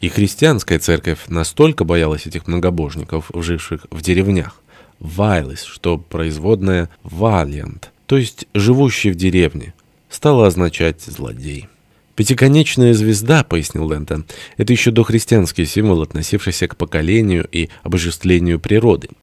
И христианская церковь настолько боялась этих многобожников, живших в деревнях. «Вайлес», что производное «валиант», то есть «живущий в деревне», стало означать «злодей». «Пятиконечная звезда», — пояснил Лэнтон, — это еще дохристианский символ, относившийся к поколению и обожествлению природы.